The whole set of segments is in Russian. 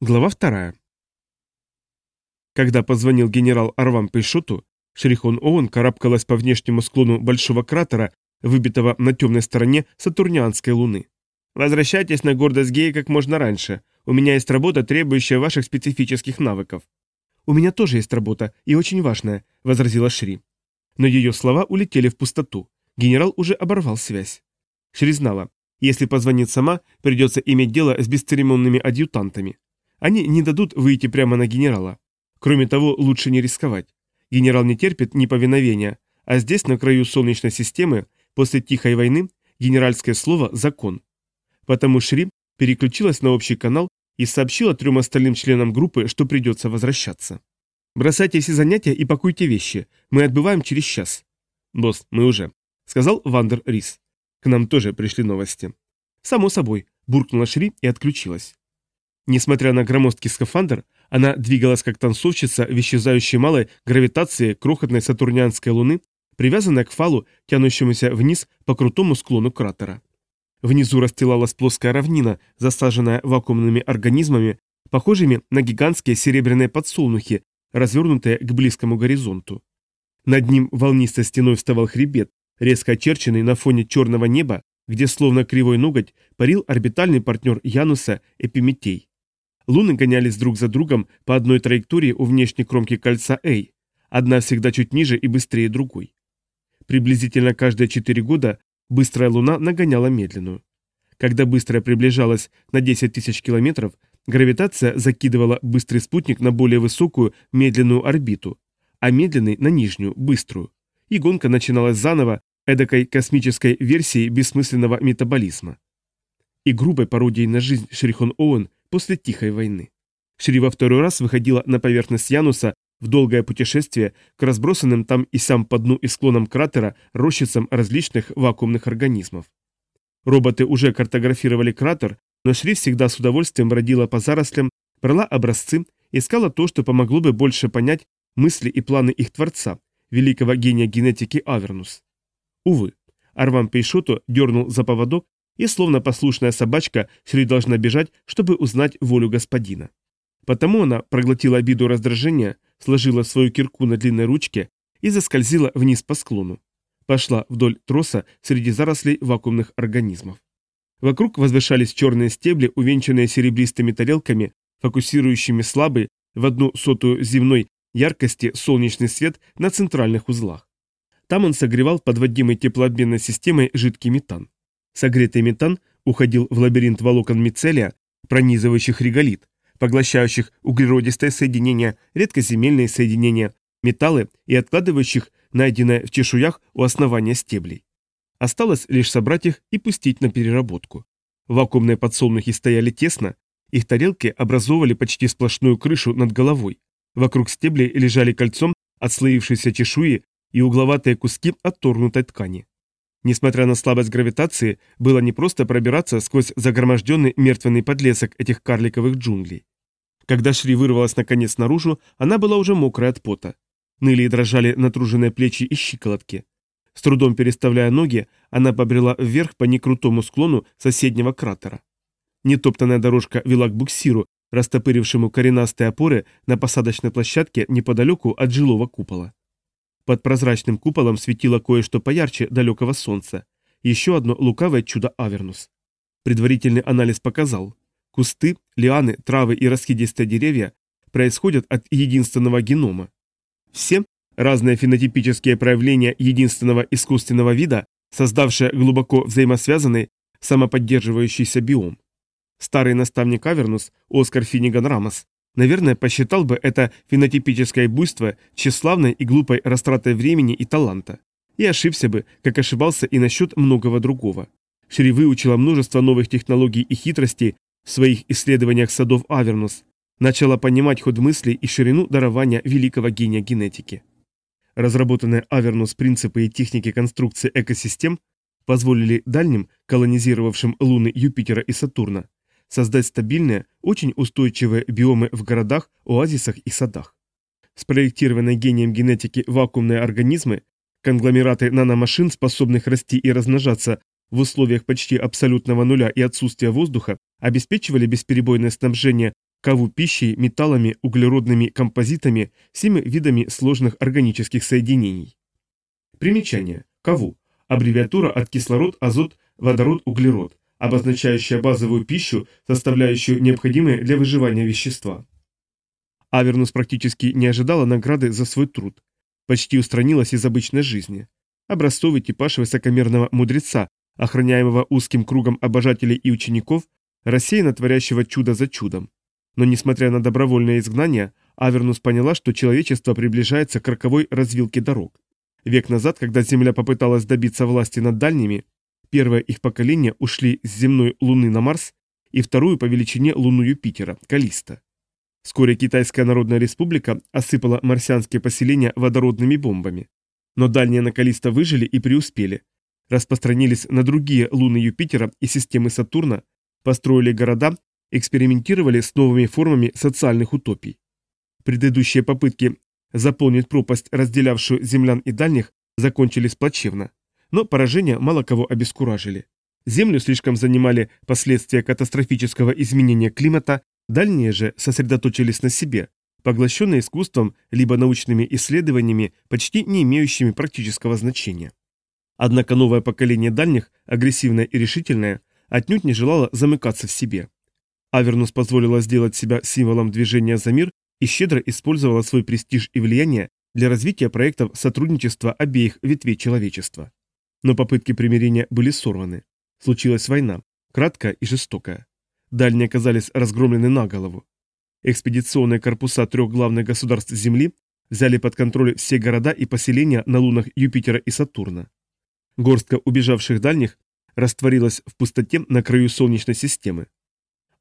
Глава вторая. Когда позвонил генерал Арвам Пейшоту, Шерихон Оуэн карабкалась по внешнему склону большого кратера, выбитого на темной стороне Сатурнианской луны. «Возвращайтесь на гордость Геи как можно раньше. У меня есть работа, требующая ваших специфических навыков». «У меня тоже есть работа, и очень важная», — возразила Шри. Но ее слова улетели в пустоту. Генерал уже оборвал связь. Шри знала, если позвонит сама, придется иметь дело с бесцеремонными адъютантами. Они не дадут выйти прямо на генерала. Кроме того, лучше не рисковать. Генерал не терпит неповиновения, а здесь, на краю Солнечной системы, после Тихой войны, генеральское слово – закон. Потому Шри переключилась на общий канал и сообщила трем остальным членам группы, что придется возвращаться. «Бросайте все занятия и пакуйте вещи. Мы отбываем через час». «Босс, мы уже», — сказал Вандер Рис. «К нам тоже пришли новости». «Само собой», — буркнула Шри и отключилась. Несмотря на громоздкий скафандр, она двигалась как танцовщица в исчезающей малой гравитации крохотной сатурнианской луны, привязанная к фалу, тянущемуся вниз по крутому склону кратера. Внизу расстилалась плоская равнина, засаженная вакуумными организмами, похожими на гигантские серебряные подсолнухи, развернутые к близкому горизонту. Над ним волнистой стеной вставал хребет, резко очерченный на фоне черного неба, где словно кривой ноготь парил орбитальный партнер Януса Эпиметей. Луны гонялись друг за другом по одной траектории у внешней кромки кольца A, одна всегда чуть ниже и быстрее другой. Приблизительно каждые четыре года быстрая Луна нагоняла медленную. Когда быстрая приближалась на 10 тысяч километров, гравитация закидывала быстрый спутник на более высокую медленную орбиту, а медленный на нижнюю, быструю. И гонка начиналась заново, эдакой космической версией бессмысленного метаболизма. И грубой пародией на жизнь Шрихон Оуэн после Тихой войны. Шри во второй раз выходила на поверхность Януса в долгое путешествие к разбросанным там и сам по дну и склонам кратера рощицам различных вакуумных организмов. Роботы уже картографировали кратер, но Шри всегда с удовольствием бродила по зарослям, брала образцы, искала то, что помогло бы больше понять мысли и планы их творца, великого гения генетики Авернус. Увы, Арван Пейшоту дернул за поводок и словно послушная собачка Шри должна бежать, чтобы узнать волю господина. Потому она проглотила обиду раздражения, сложила свою кирку на длинной ручке и заскользила вниз по склону. Пошла вдоль троса среди зарослей вакуумных организмов. Вокруг возвышались черные стебли, увенчанные серебристыми тарелками, фокусирующими слабый в одну сотую земной яркости солнечный свет на центральных узлах. Там он согревал подводимой теплообменной системой жидкий метан. Согретый метан уходил в лабиринт волокон мицелия, пронизывающих реголит, поглощающих углеродистое соединение, редкоземельные соединения, металлы и откладывающих найденное в чешуях у основания стеблей. Осталось лишь собрать их и пустить на переработку. Вакуумные подсолнухи стояли тесно, их тарелки образовывали почти сплошную крышу над головой. Вокруг стеблей лежали кольцом отслоившиеся чешуи и угловатые куски отторгнутой ткани. Несмотря на слабость гравитации, было непросто пробираться сквозь загроможденный мертвенный подлесок этих карликовых джунглей. Когда Шри вырвалась наконец наружу, она была уже мокрая от пота. Ныли и дрожали натруженные плечи и щиколотки. С трудом переставляя ноги, она побрела вверх по некрутому склону соседнего кратера. Нетоптанная дорожка вела к буксиру, растопырившему коренастые опоры на посадочной площадке неподалеку от жилого купола. Под прозрачным куполом светило кое-что поярче далекого солнца. Еще одно лукавое чудо Авернус. Предварительный анализ показал. Кусты, лианы, травы и раскидистые деревья происходят от единственного генома. Все разные фенотипические проявления единственного искусственного вида, создавшие глубоко взаимосвязанный самоподдерживающийся биом. Старый наставник Авернус, Оскар Финниган Рамос, Наверное, посчитал бы это фенотипическое буйство тщеславной и глупой растратой времени и таланта. И ошибся бы, как ошибался и насчет многого другого. Шри выучила множество новых технологий и хитростей в своих исследованиях садов Авернус, начала понимать ход мыслей и ширину дарования великого гения генетики. Разработанные Авернус принципы и техники конструкции экосистем позволили дальним, колонизировавшим Луны Юпитера и Сатурна, создать стабильные, очень устойчивые биомы в городах, оазисах и садах. Спроектированные гением генетики вакуумные организмы, конгломераты наномашин, способных расти и размножаться в условиях почти абсолютного нуля и отсутствия воздуха, обеспечивали бесперебойное снабжение каву пищей, металлами, углеродными композитами, всеми видами сложных органических соединений. Примечание. Каву. Аббревиатура от кислород, азот, водород, углерод, обозначающая базовую пищу, составляющую необходимые для выживания вещества. Авернус практически не ожидала награды за свой труд. Почти устранилась из обычной жизни. Образцовый типаж высокомерного мудреца, охраняемого узким кругом обожателей и учеников, рассеянно творящего чудо за чудом. Но несмотря на добровольное изгнание, Авернус поняла, что человечество приближается к роковой развилке дорог. Век назад, когда Земля попыталась добиться власти над дальними, первое их поколение ушли с земной Луны на Марс и вторую по величине Луну Юпитера, Калиста. Вскоре Китайская Народная Республика осыпала марсианские поселения водородными бомбами. Но дальние на Калиста выжили и преуспели. Распространились на другие луны Юпитера и системы Сатурна, построили города, экспериментировали с новыми формами социальных утопий. Предыдущие попытки заполнить пропасть, разделявшую землян и дальних, закончились плачевно. Но поражения мало кого обескуражили. Землю слишком занимали последствия катастрофического изменения климата, дальние же сосредоточились на себе, поглощенные искусством либо научными исследованиями, почти не имеющими практического значения. Однако новое поколение дальних, агрессивное и решительное, отнюдь не желало замыкаться в себе. Авернус позволила сделать себя символом движения за мир и щедро использовала свой престиж и влияние для развития проектов сотрудничества обеих ветвей человечества. Но попытки примирения были сорваны. Случилась война, краткая и жестокая. Дальние оказались разгромлены на голову. Экспедиционные корпуса трех главных государств Земли взяли под контроль все города и поселения на лунах Юпитера и Сатурна. Горстка убежавших дальних растворилась в пустоте на краю Солнечной системы.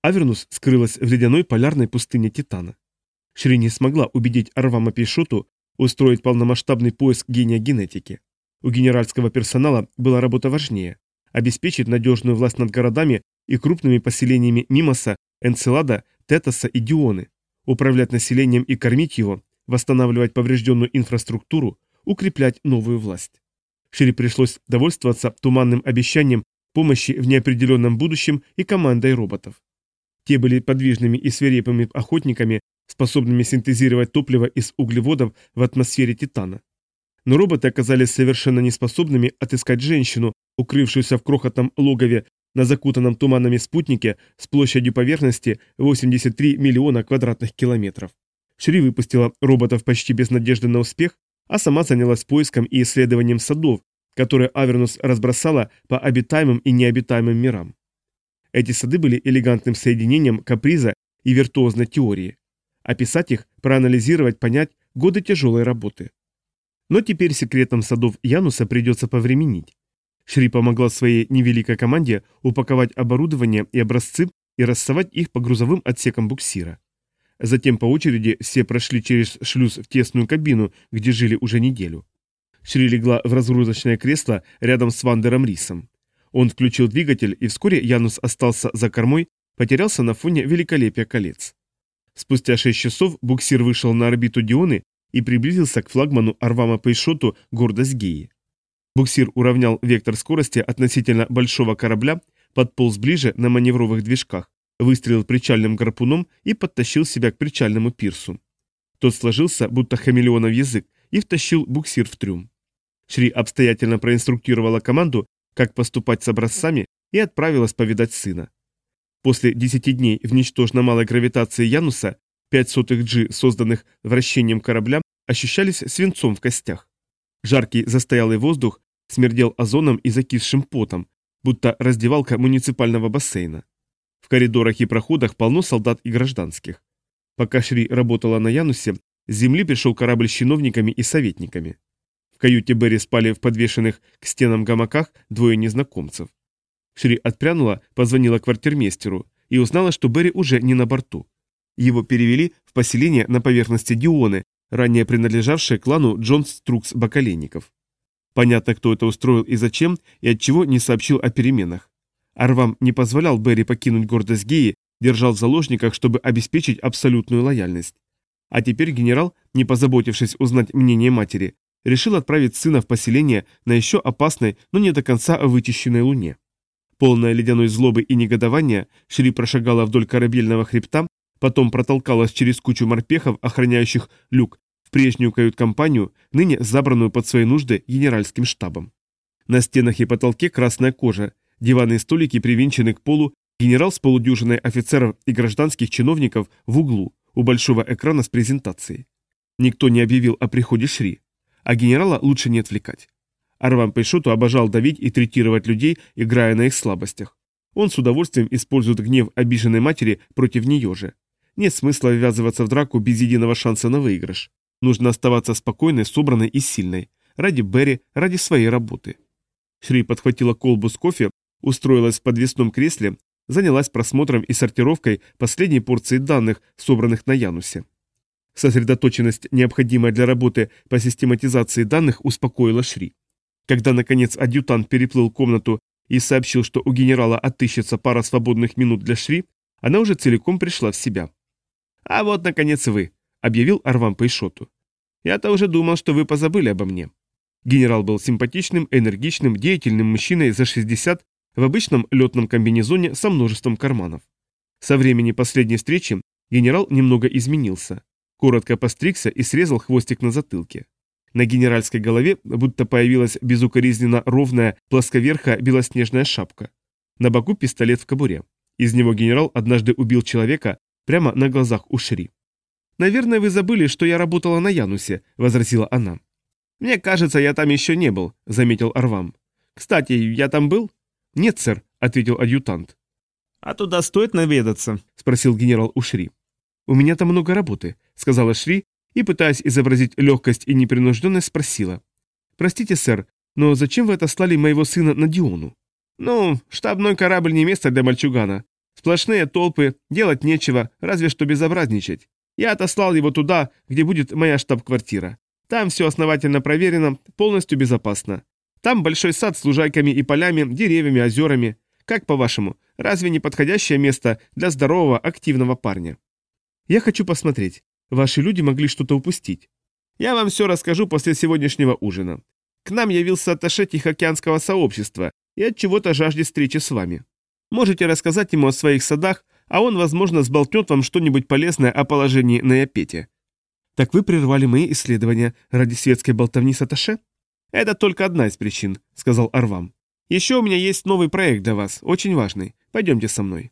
Авернус скрылась в ледяной полярной пустыне Титана. Шри не смогла убедить Арвама Пейшоту устроить полномасштабный поиск гения генетики. У генеральского персонала была работа важнее – обеспечить надежную власть над городами и крупными поселениями Мимоса, Энцелада, Тетоса и Дионы, управлять населением и кормить его, восстанавливать поврежденную инфраструктуру, укреплять новую власть. Шире пришлось довольствоваться туманным обещанием помощи в неопределенном будущем и командой роботов. Те были подвижными и свирепыми охотниками, способными синтезировать топливо из углеводов в атмосфере Титана. Но роботы оказались совершенно неспособными отыскать женщину, укрывшуюся в крохотном логове на закутанном туманами спутнике с площадью поверхности 83 миллиона квадратных километров. Шри выпустила роботов почти без надежды на успех, а сама занялась поиском и исследованием садов, которые Авернус разбросала по обитаемым и необитаемым мирам. Эти сады были элегантным соединением каприза и виртуозной теории. Описать их, проанализировать, понять – годы тяжелой работы. Но теперь секретом садов Януса придется повременить. Шри помогла своей невеликой команде упаковать оборудование и образцы и рассовать их по грузовым отсекам буксира. Затем по очереди все прошли через шлюз в тесную кабину, где жили уже неделю. Шри легла в разгрузочное кресло рядом с Вандером Рисом. Он включил двигатель, и вскоре Янус остался за кормой, потерялся на фоне великолепия колец. Спустя 6 часов буксир вышел на орбиту Дионы и приблизился к флагману Арвама Пейшоту «Гордость Геи». Буксир уравнял вектор скорости относительно большого корабля, подполз ближе на маневровых движках, выстрелил причальным гарпуном и подтащил себя к причальному пирсу. Тот сложился, будто хамелеонов язык, и втащил буксир в трюм. Шри обстоятельно проинструктировала команду, как поступать с образцами, и отправилась повидать сына. После 10 дней в ничтожно малой гравитации Януса 5 сотых G, созданных вращением корабля, ощущались свинцом в костях. Жаркий застоялый воздух смердел озоном и закисшим потом, будто раздевалка муниципального бассейна. В коридорах и проходах полно солдат и гражданских. Пока Шри работала на Янусе, с земли пришел корабль с чиновниками и советниками. В каюте Берри спали в подвешенных к стенам гамаках двое незнакомцев. Шри отпрянула, позвонила квартирмейстеру и узнала, что Берри уже не на борту. Его перевели в поселение на поверхности Дионы, ранее принадлежавшее клану Джонс Трукс Бакаленников. Понятно, кто это устроил и зачем, и от чего не сообщил о переменах. Арвам не позволял Берри покинуть гордость Геи, держал в заложниках, чтобы обеспечить абсолютную лояльность. А теперь генерал, не позаботившись узнать мнение матери, решил отправить сына в поселение на еще опасной, но не до конца вычищенной луне. Полная ледяной злобы и негодования, Шри прошагала вдоль корабельного хребта, Потом протолкалась через кучу морпехов, охраняющих люк, в прежнюю кают-компанию, ныне забранную под свои нужды генеральским штабом. На стенах и потолке красная кожа, диваны и столики привинчены к полу, генерал с полудюжиной офицеров и гражданских чиновников в углу, у большого экрана с презентацией. Никто не объявил о приходе Шри, а генерала лучше не отвлекать. Арвам Пейшоту обожал давить и третировать людей, играя на их слабостях. Он с удовольствием использует гнев обиженной матери против нее же. Нет смысла ввязываться в драку без единого шанса на выигрыш. Нужно оставаться спокойной, собранной и сильной. Ради Берри, ради своей работы. Шри подхватила колбу с кофе, устроилась в подвесном кресле, занялась просмотром и сортировкой последней порции данных, собранных на Янусе. Сосредоточенность, необходимая для работы по систематизации данных, успокоила Шри. Когда, наконец, адъютант переплыл комнату и сообщил, что у генерала отыщется пара свободных минут для Шри, она уже целиком пришла в себя. «А вот, наконец, вы», — объявил Арвам Пейшоту. «Я-то уже думал, что вы позабыли обо мне». Генерал был симпатичным, энергичным, деятельным мужчиной за 60 в обычном летном комбинезоне со множеством карманов. Со времени последней встречи генерал немного изменился. Коротко постригся и срезал хвостик на затылке. На генеральской голове будто появилась безукоризненно ровная, плосковерхая белоснежная шапка. На боку пистолет в кобуре. Из него генерал однажды убил человека прямо на глазах у Шри. «Наверное, вы забыли, что я работала на Янусе», — возразила она. «Мне кажется, я там еще не был», — заметил Арвам. «Кстати, я там был?» «Нет, сэр», — ответил адъютант. «А туда стоит наведаться?» — спросил генерал у Шри. «У меня там много работы», — сказала Шри и, пытаясь изобразить легкость и непринужденность, спросила. «Простите, сэр, но зачем вы отослали моего сына на Диону?» «Ну, штабной корабль не место для мальчугана. Сплошные толпы, делать нечего, разве что безобразничать. Я отослал его туда, где будет моя штаб-квартира. Там все основательно проверено, полностью безопасно. Там большой сад с лужайками и полями, деревьями, озерами. Как по-вашему, разве не подходящее место для здорового, активного парня? Я хочу посмотреть. Ваши люди могли что-то упустить. Я вам все расскажу после сегодняшнего ужина. К нам явился атташе Тихоокеанского сообщества и от чего-то жаждет встречи с вами. Можете рассказать ему о своих садах, а он, возможно, сболтнет вам что-нибудь полезное о положении на Япете. Так вы прервали мои исследования ради светской болтовни с атташе? Это только одна из причин, сказал Арвам. Еще у меня есть новый проект для вас, очень важный. Пойдемте со мной.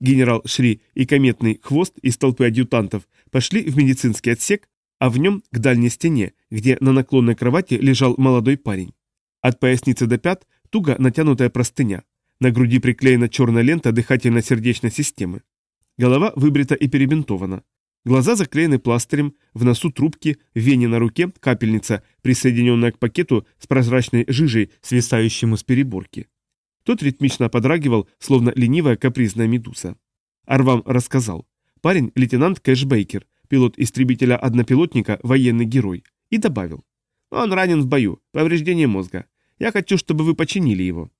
Генерал Шри и кометный хвост из толпы адъютантов пошли в медицинский отсек, а в нем к дальней стене, где на наклонной кровати лежал молодой парень. От поясницы до пят туго натянутая простыня. На груди приклеена черная лента дыхательно-сердечной системы. Голова выбрита и перебинтована. Глаза заклеены пластырем, в носу трубки, в вене на руке капельница, присоединенная к пакету с прозрачной жижей, свисающему с переборки. Тот ритмично подрагивал, словно ленивая капризная медуза. Арвам рассказал. Парень – лейтенант Кэш Бейкер, пилот истребителя-однопилотника, военный герой. И добавил. Он ранен в бою, повреждение мозга. Я хочу, чтобы вы починили его.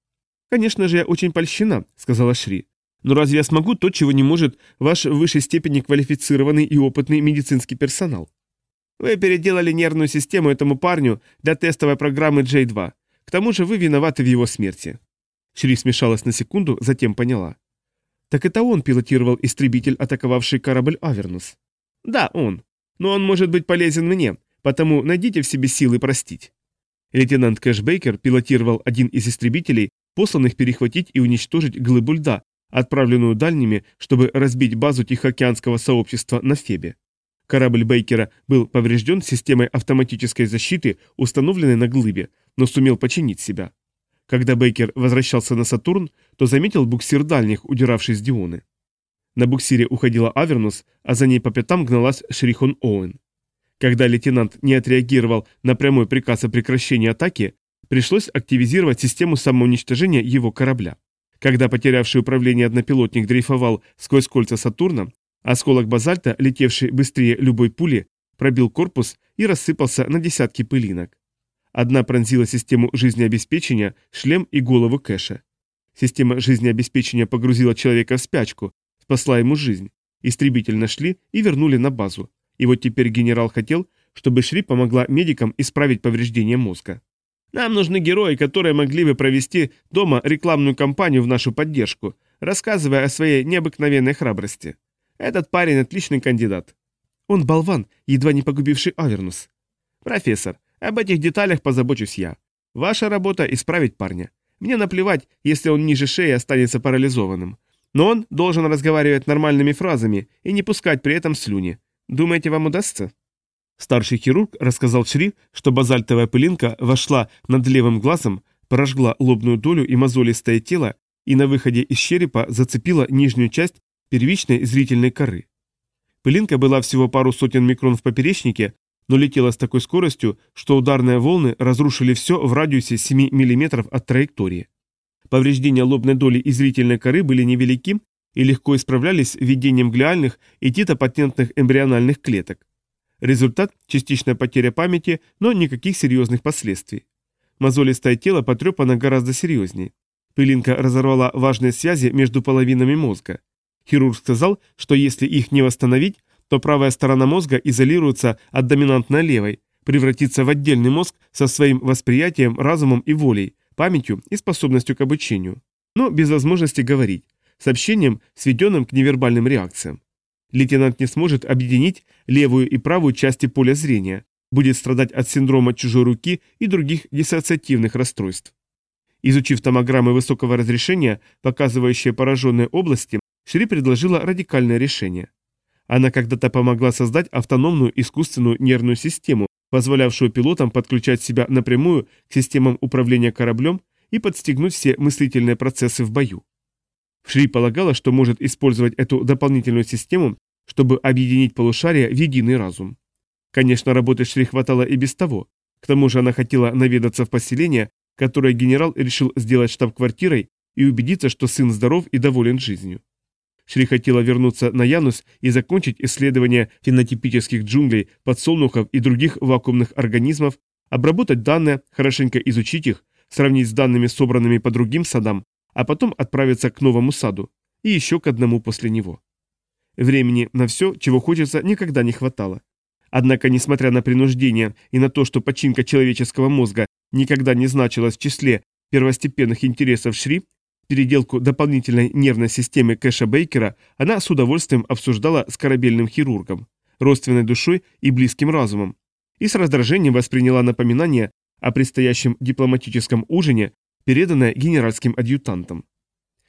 Конечно же, я очень польщена, сказала Шри. Но разве я смогу то, чего не может ваш в высшей степени квалифицированный и опытный медицинский персонал? Вы переделали нервную систему этому парню для тестовой программы J2. К тому же вы виноваты в его смерти. Шри смешалась на секунду, затем поняла. Так это он пилотировал истребитель, атаковавший корабль Авернус. Да, он. Но он может быть полезен мне, потому найдите в себе силы простить. Лейтенант Кэш Бейкер пилотировал один из истребителей, посланных перехватить и уничтожить глыбу льда, отправленную дальними, чтобы разбить базу Тихоокеанского сообщества на Фебе. Корабль Бейкера был поврежден системой автоматической защиты, установленной на глыбе, но сумел починить себя. Когда Бейкер возвращался на Сатурн, то заметил буксир дальних, удиравший с Дионы. На буксире уходила Авернус, а за ней по пятам гналась Шрихон Оуэн. Когда лейтенант не отреагировал на прямой приказ о прекращении атаки, пришлось активизировать систему самоуничтожения его корабля. Когда потерявший управление однопилотник дрейфовал сквозь кольца Сатурна, осколок базальта, летевший быстрее любой пули, пробил корпус и рассыпался на десятки пылинок. Одна пронзила систему жизнеобеспечения, шлем и голову Кэша. Система жизнеобеспечения погрузила человека в спячку, спасла ему жизнь. Истребитель нашли и вернули на базу. И вот теперь генерал хотел, чтобы Шри помогла медикам исправить повреждения мозга. Нам нужны герои, которые могли бы провести дома рекламную кампанию в нашу поддержку, рассказывая о своей необыкновенной храбрости. Этот парень отличный кандидат. Он болван, едва не погубивший Авернус. Профессор, об этих деталях позабочусь я. Ваша работа – исправить парня. Мне наплевать, если он ниже шеи останется парализованным. Но он должен разговаривать нормальными фразами и не пускать при этом слюни. Думаете, вам удастся? Старший хирург рассказал Шри, что базальтовая пылинка вошла над левым глазом, прожгла лобную долю и мозолистое тело и на выходе из черепа зацепила нижнюю часть первичной зрительной коры. Пылинка была всего пару сотен микрон в поперечнике, но летела с такой скоростью, что ударные волны разрушили все в радиусе 7 мм от траектории. Повреждения лобной доли и зрительной коры были невелики и легко исправлялись введением глиальных и титопатентных эмбриональных клеток. Результат – частичная потеря памяти, но никаких серьезных последствий. Мозолистое тело потрепано гораздо серьезнее. Пылинка разорвала важные связи между половинами мозга. Хирург сказал, что если их не восстановить, то правая сторона мозга изолируется от доминантной левой, превратится в отдельный мозг со своим восприятием, разумом и волей, памятью и способностью к обучению. Но без возможности говорить, с общением, сведенным к невербальным реакциям. Лейтенант не сможет объединить левую и правую части поля зрения, будет страдать от синдрома чужой руки и других диссоциативных расстройств. Изучив томограммы высокого разрешения, показывающие пораженные области, Шри предложила радикальное решение. Она когда-то помогла создать автономную искусственную нервную систему, позволявшую пилотам подключать себя напрямую к системам управления кораблем и подстегнуть все мыслительные процессы в бою. Шри полагала, что может использовать эту дополнительную систему, чтобы объединить полушария в единый разум. Конечно, работы Шри хватало и без того. К тому же она хотела наведаться в поселение, которое генерал решил сделать штаб-квартирой и убедиться, что сын здоров и доволен жизнью. Шри хотела вернуться на Янус и закончить исследование фенотипических джунглей, подсолнухов и других вакуумных организмов, обработать данные, хорошенько изучить их, сравнить с данными, собранными по другим садам, а потом отправиться к новому саду и еще к одному после него. Времени на все, чего хочется, никогда не хватало. Однако, несмотря на принуждение и на то, что починка человеческого мозга никогда не значилась в числе первостепенных интересов Шри, Переделку дополнительной нервной системы Кэша Бейкера она с удовольствием обсуждала с корабельным хирургом, родственной душой и близким разумом, и с раздражением восприняла напоминание о предстоящем дипломатическом ужине, переданное генеральским адъютантом.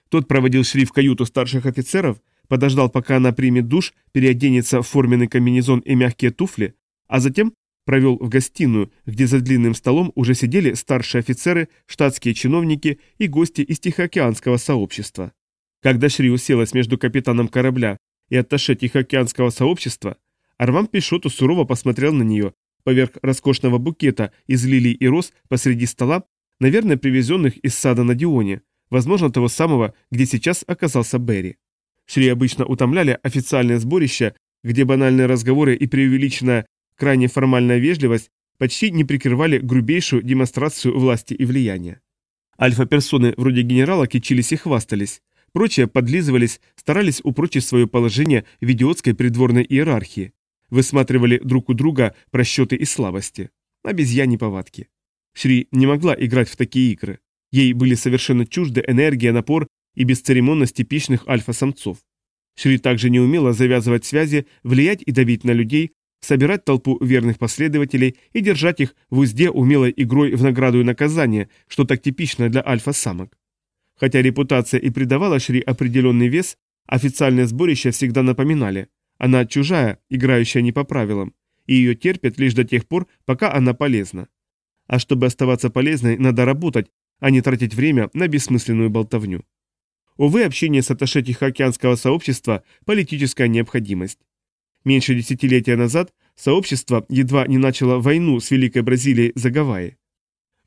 Тот проводил Шри в каюту старших офицеров, подождал, пока она примет душ, переоденется в форменный комбинезон и мягкие туфли, а затем провел в гостиную, где за длинным столом уже сидели старшие офицеры, штатские чиновники и гости из Тихоокеанского сообщества. Когда Шри уселась между капитаном корабля и атташе Тихоокеанского сообщества, Арвам Пишоту сурово посмотрел на нее поверх роскошного букета из лилий и роз посреди стола, наверное, привезенных из сада на Дионе, возможно, того самого, где сейчас оказался Берри. Шри обычно утомляли официальные сборища, где банальные разговоры и преувеличенная Крайне формальная вежливость почти не прикрывали грубейшую демонстрацию власти и влияния. Альфа-персоны вроде генерала кичились и хвастались, прочие подлизывались, старались упрочить свое положение в идиотской придворной иерархии, высматривали друг у друга просчеты и слабости. Обезьяни повадки. Шри не могла играть в такие игры. Ей были совершенно чужды энергия, напор и бесцеремонность типичных альфа-самцов. Шри также не умела завязывать связи, влиять и давить на людей, собирать толпу верных последователей и держать их в узде умелой игрой в награду и наказание, что так типично для альфа-самок. Хотя репутация и придавала Шри определенный вес, официальные сборища всегда напоминали, она чужая, играющая не по правилам, и ее терпят лишь до тех пор, пока она полезна. А чтобы оставаться полезной, надо работать, а не тратить время на бессмысленную болтовню. Увы, общение с Аташе Тихоокеанского сообщества – политическая необходимость. Меньше десятилетия назад сообщество едва не начало войну с Великой Бразилией за Гавайи.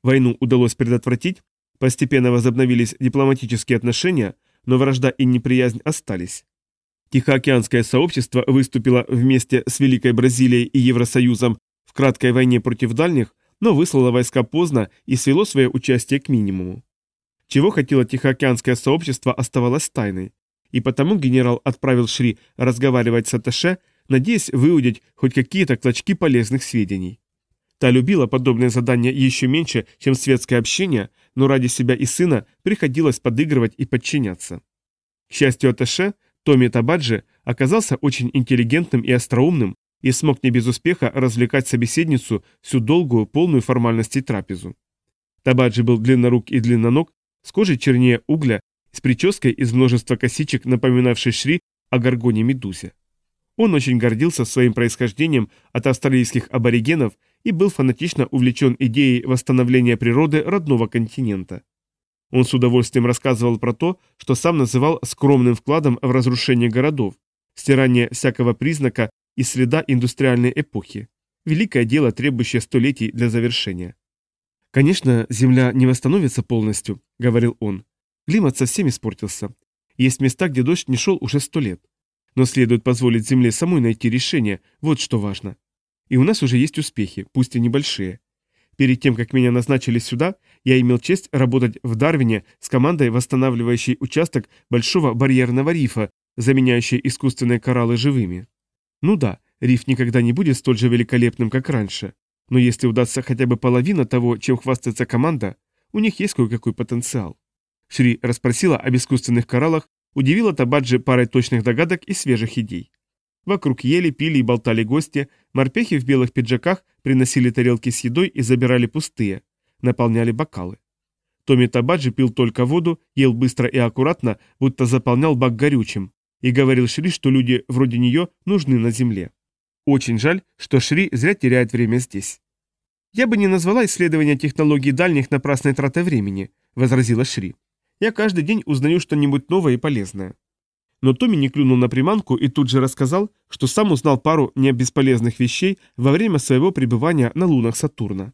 Войну удалось предотвратить, постепенно возобновились дипломатические отношения, но вражда и неприязнь остались. Тихоокеанское сообщество выступило вместе с Великой Бразилией и Евросоюзом в краткой войне против дальних, но выслало войска поздно и свело свое участие к минимуму. Чего хотело Тихоокеанское сообщество оставалось тайной, и потому генерал отправил Шри разговаривать с Аташе надеясь выудить хоть какие-то клочки полезных сведений. Та любила подобные задания еще меньше, чем светское общение, но ради себя и сына приходилось подыгрывать и подчиняться. К счастью, Аташе, Томми Табаджи оказался очень интеллигентным и остроумным и смог не без успеха развлекать собеседницу всю долгую, полную формальностей трапезу. Табаджи был длиннорук и длинноног, с кожей чернее угля, с прической из множества косичек, напоминавшей Шри о горгоне Медузе. Он очень гордился своим происхождением от австралийских аборигенов и был фанатично увлечен идеей восстановления природы родного континента. Он с удовольствием рассказывал про то, что сам называл скромным вкладом в разрушение городов, стирание всякого признака и следа индустриальной эпохи. Великое дело, требующее столетий для завершения. «Конечно, Земля не восстановится полностью», — говорил он. «Климат совсем испортился. Есть места, где дождь не шел уже сто лет. Но следует позволить Земле самой найти решение, вот что важно. И у нас уже есть успехи, пусть и небольшие. Перед тем, как меня назначили сюда, я имел честь работать в Дарвине с командой, восстанавливающей участок Большого барьерного рифа, заменяющей искусственные кораллы живыми. Ну да, риф никогда не будет столь же великолепным, как раньше. Но если удастся хотя бы половина того, чем хвастается команда, у них есть кое-какой потенциал. Шри расспросила об искусственных кораллах, удивила Табаджи парой точных догадок и свежих идей. Вокруг ели, пили и болтали гости, морпехи в белых пиджаках приносили тарелки с едой и забирали пустые, наполняли бокалы. Томми Табаджи пил только воду, ел быстро и аккуратно, будто заполнял бак горючим, и говорил Шри, что люди вроде нее нужны на земле. Очень жаль, что Шри зря теряет время здесь. «Я бы не назвала исследование технологий дальних напрасной тратой времени», — возразила Шри. «Я каждый день узнаю что-нибудь новое и полезное». Но Томми не клюнул на приманку и тут же рассказал, что сам узнал пару небесполезных вещей во время своего пребывания на лунах Сатурна.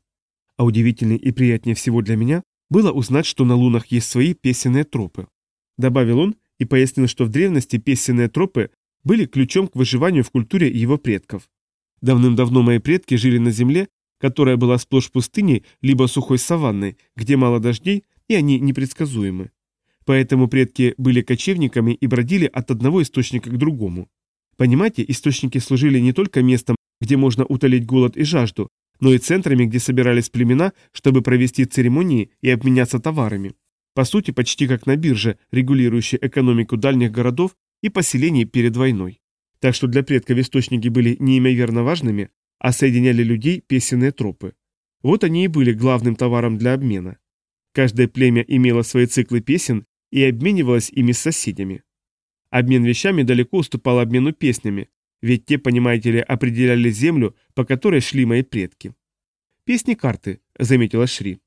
А удивительнее и приятнее всего для меня было узнать, что на лунах есть свои песенные тропы. Добавил он и пояснил, что в древности песенные тропы были ключом к выживанию в культуре его предков. Давным-давно мои предки жили на земле, которая была сплошь пустыней либо сухой саванной, где мало дождей, и они непредсказуемы. Поэтому предки были кочевниками и бродили от одного источника к другому. Понимаете, источники служили не только местом, где можно утолить голод и жажду, но и центрами, где собирались племена, чтобы провести церемонии и обменяться товарами. По сути, почти как на бирже, регулирующей экономику дальних городов и поселений перед войной. Так что для предков источники были неимоверно важными, а соединяли людей песенные тропы. Вот они и были главным товаром для обмена. Каждое племя имело свои циклы песен, и обменивалась ими с соседями. Обмен вещами далеко уступал обмену песнями, ведь те, понимаете ли, определяли землю, по которой шли мои предки. «Песни-карты», — заметила Шри.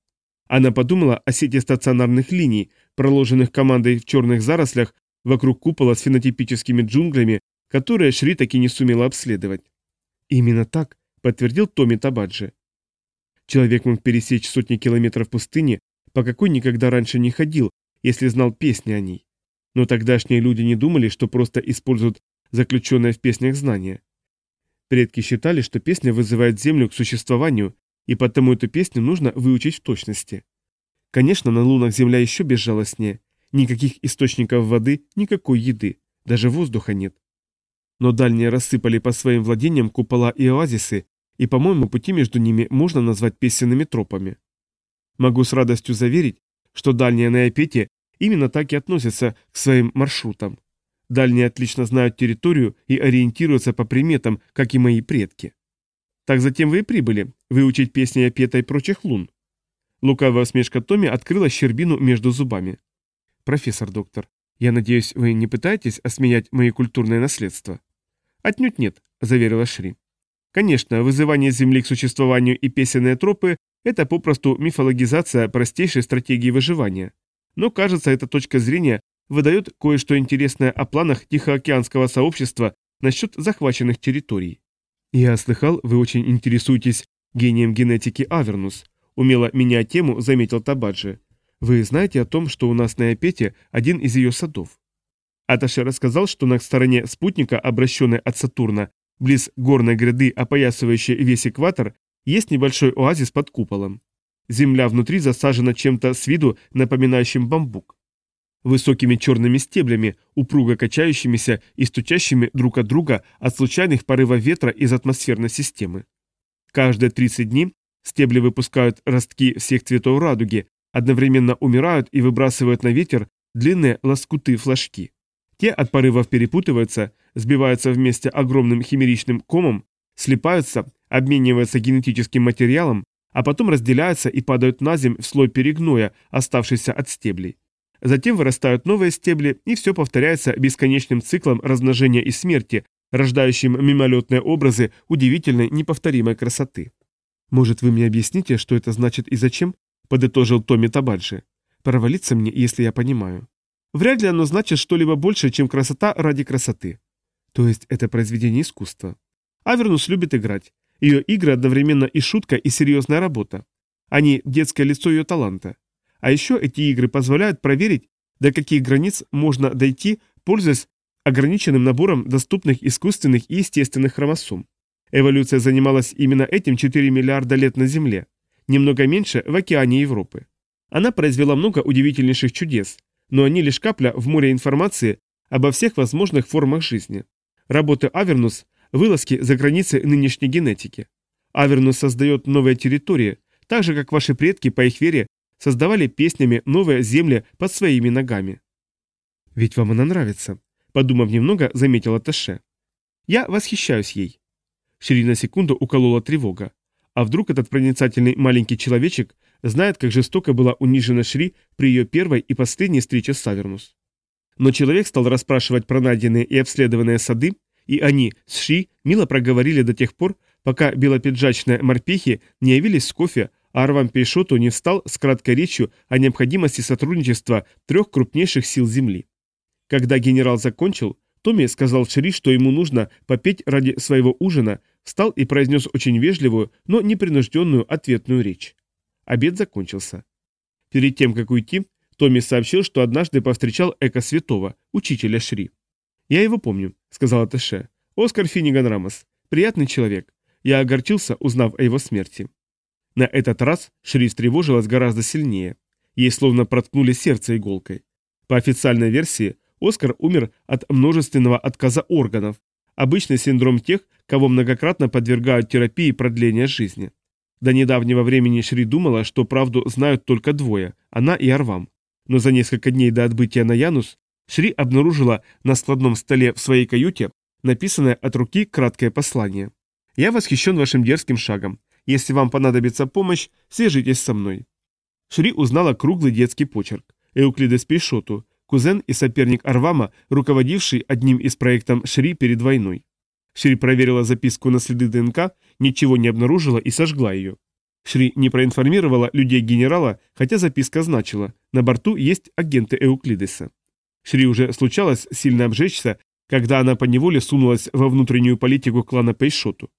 Она подумала о сети стационарных линий, проложенных командой в черных зарослях вокруг купола с фенотипическими джунглями, которые Шри таки не сумела обследовать. «Именно так», — подтвердил Томми Табаджи. Человек мог пересечь сотни километров пустыни, по какой никогда раньше не ходил, если знал песни о ней. Но тогдашние люди не думали, что просто используют заключенное в песнях знания. Предки считали, что песня вызывает Землю к существованию, и потому эту песню нужно выучить в точности. Конечно, на лунах Земля еще безжалостнее. Никаких источников воды, никакой еды, даже воздуха нет. Но дальние рассыпали по своим владениям купола и оазисы, и, по-моему, пути между ними можно назвать песенными тропами. Могу с радостью заверить, что дальние на Эпете именно так и относятся к своим маршрутам. Дальние отлично знают территорию и ориентируются по приметам, как и мои предки. Так затем вы и прибыли, выучить песни Апета и прочих лун. Лукавая усмешка Томми открыла щербину между зубами. «Профессор, доктор, я надеюсь, вы не пытаетесь осмеять мои культурное наследство?» «Отнюдь нет», — заверила Шри. «Конечно, вызывание Земли к существованию и песенные тропы это попросту мифологизация простейшей стратегии выживания. Но, кажется, эта точка зрения выдает кое-что интересное о планах Тихоокеанского сообщества насчет захваченных территорий. Я слыхал, вы очень интересуетесь гением генетики Авернус. Умело меня тему заметил Табаджи. Вы знаете о том, что у нас на Эпете один из ее садов? Аташе рассказал, что на стороне спутника, обращенной от Сатурна, близ горной гряды, опоясывающей весь экватор, есть небольшой оазис под куполом. Земля внутри засажена чем-то с виду напоминающим бамбук. Высокими черными стеблями, упруго качающимися и стучащими друг от друга от случайных порывов ветра из атмосферной системы. Каждые 30 дней стебли выпускают ростки всех цветов радуги, одновременно умирают и выбрасывают на ветер длинные лоскуты флажки. Те от порывов перепутываются, сбиваются вместе огромным химеричным комом, слипаются, обмениваются генетическим материалом, а потом разделяются и падают на земь в слой перегноя, оставшийся от стеблей. Затем вырастают новые стебли, и все повторяется бесконечным циклом размножения и смерти, рождающим мимолетные образы удивительной неповторимой красоты. «Может, вы мне объясните, что это значит и зачем?» – подытожил Томми Табаджи. «Провалиться мне, если я понимаю». Вряд ли оно значит что-либо большее, чем красота ради красоты. То есть это произведение искусства. Авернус любит играть. Ее игры одновременно и шутка, и серьезная работа. Они – детское лицо ее таланта. А еще эти игры позволяют проверить, до каких границ можно дойти, пользуясь ограниченным набором доступных искусственных и естественных хромосом. Эволюция занималась именно этим 4 миллиарда лет на Земле, немного меньше в океане Европы. Она произвела много удивительнейших чудес, но они лишь капля в море информации обо всех возможных формах жизни. Работы Авернус – вылазки за границы нынешней генетики. Авернус создает новые территории, так же, как ваши предки, по их вере, создавали песнями новые земли под своими ногами. «Ведь вам она нравится», – подумав немного, заметила Тэше. «Я восхищаюсь ей». Шири на секунду уколола тревога. А вдруг этот проницательный маленький человечек знает, как жестоко была унижена Шри при ее первой и последней встрече с Савернус. Но человек стал расспрашивать про найденные и обследованные сады, и они с Шри мило проговорили до тех пор, пока белопиджачные морпехи не явились с кофе, а Арвам Пейшоту не встал с краткой речью о необходимости сотрудничества трех крупнейших сил Земли. Когда генерал закончил, Томми сказал Шри, что ему нужно попеть ради своего ужина, встал и произнес очень вежливую, но непринужденную ответную речь. Обед закончился. Перед тем, как уйти, Томми сообщил, что однажды повстречал Эко Святого, учителя Шри. «Я его помню», — сказал Тэше. «Оскар Финниган Рамос. Приятный человек. Я огорчился, узнав о его смерти». На этот раз Шри встревожилась гораздо сильнее. Ей словно проткнули сердце иголкой. По официальной версии, Оскар умер от множественного отказа органов, обычный синдром тех, кого многократно подвергают терапии продления жизни. До недавнего времени Шри думала, что правду знают только двое – она и Арвам. Но за несколько дней до отбытия на Янус Шри обнаружила на складном столе в своей каюте написанное от руки краткое послание. «Я восхищен вашим дерзким шагом. Если вам понадобится помощь, свяжитесь со мной». Шри узнала круглый детский почерк. Эуклидес Пейшоту, кузен и соперник Арвама, руководивший одним из проектов Шри перед войной. Шри проверила записку на следы ДНК, ничего не обнаружила и сожгла ее. Шри не проинформировала людей генерала, хотя записка значила, на борту есть агенты Эуклидеса. Шри уже случалось сильно обжечься, когда она поневоле сунулась во внутреннюю политику клана Пейшоту.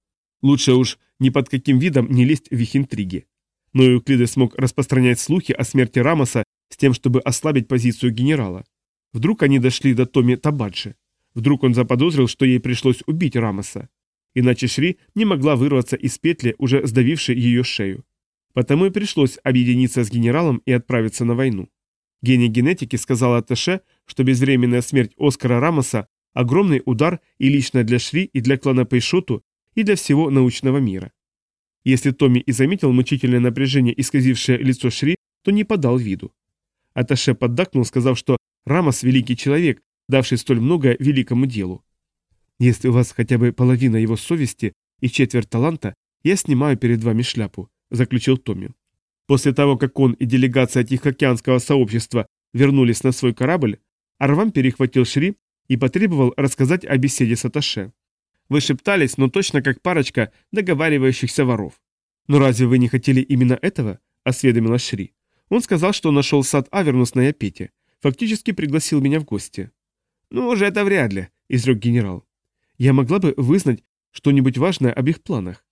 Лучше уж ни под каким видом не лезть в их интриги. Но Эуклидес смог распространять слухи о смерти Рамоса с тем, чтобы ослабить позицию генерала. Вдруг они дошли до Томи Табаджи. Вдруг он заподозрил, что ей пришлось убить Рамоса. Иначе Шри не могла вырваться из петли, уже сдавившей ее шею. Потому и пришлось объединиться с генералом и отправиться на войну. Гений генетики сказал Аташе, что безвременная смерть Оскара Рамоса – огромный удар и лично для Шри, и для клана Пейшоту, и для всего научного мира. Если Томми и заметил мучительное напряжение, исказившее лицо Шри, то не подал виду. Аташе поддакнул, сказав, что Рамос – великий человек, давший столь многое великому делу. Если у вас хотя бы половина его совести и четверть таланта, я снимаю перед вами шляпу», – заключил Томми. После того, как он и делегация Тихоокеанского сообщества вернулись на свой корабль, Арвам перехватил Шри и потребовал рассказать о беседе с Аташе. Вы шептались, но точно как парочка договаривающихся воров. «Но разве вы не хотели именно этого?» – осведомила Шри. Он сказал, что нашел сад Авернус на Япете. Фактически пригласил меня в гости. «Ну, уже это вряд ли», — изрек генерал. «Я могла бы вызнать что-нибудь важное об их планах.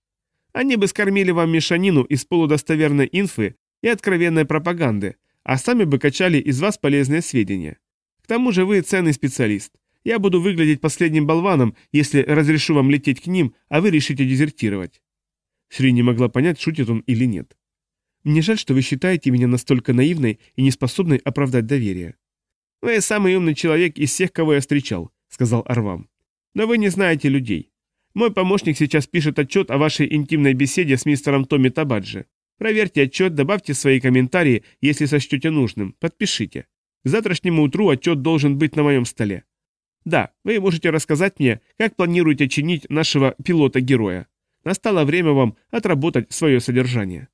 Они бы скормили вам мешанину из полудостоверной инфы и откровенной пропаганды, а сами бы качали из вас полезные сведения. К тому же вы ценный специалист. Я буду выглядеть последним болваном, если разрешу вам лететь к ним, а вы решите дезертировать». Шри не могла понять, шутит он или нет. «Мне жаль, что вы считаете меня настолько наивной и неспособной оправдать доверие. «Вы самый умный человек из всех, кого я встречал», — сказал Арвам. «Но вы не знаете людей. Мой помощник сейчас пишет отчет о вашей интимной беседе с мистером Томми Табаджи. Проверьте отчет, добавьте свои комментарии, если сочтете нужным, подпишите. К завтрашнему утру отчет должен быть на моем столе. Да, вы можете рассказать мне, как планируете чинить нашего пилота-героя. Настало время вам отработать свое содержание.